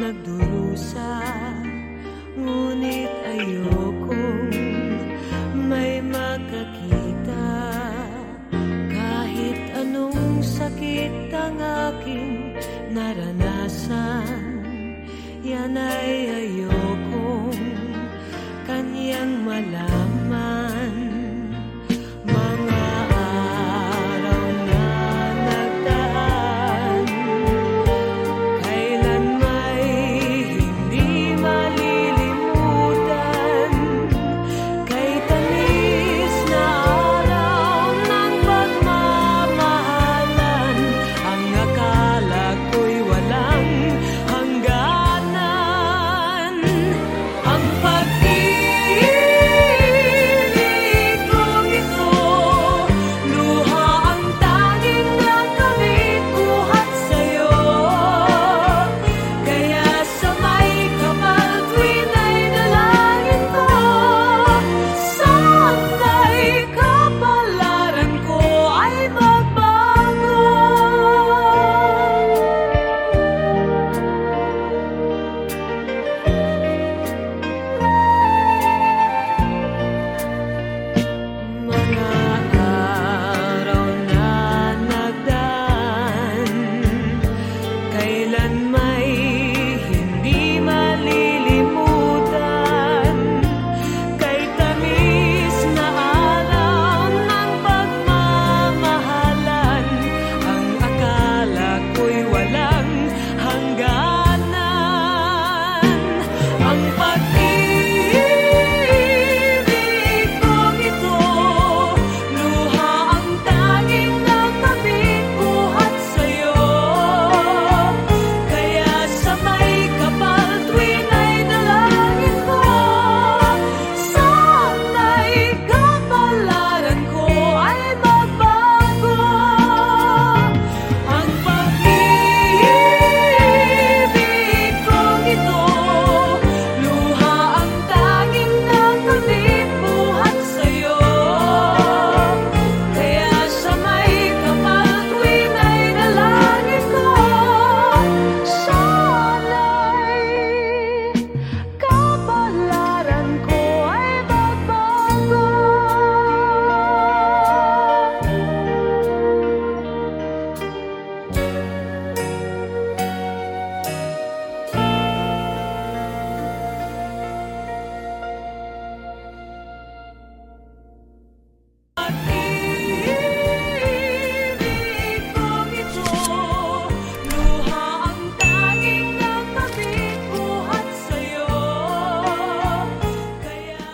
nagdurusa Ngunit ayokong may makakita. Kahit anong sakit ang aking naranasan Yan ay ayokong kanyang malaman. my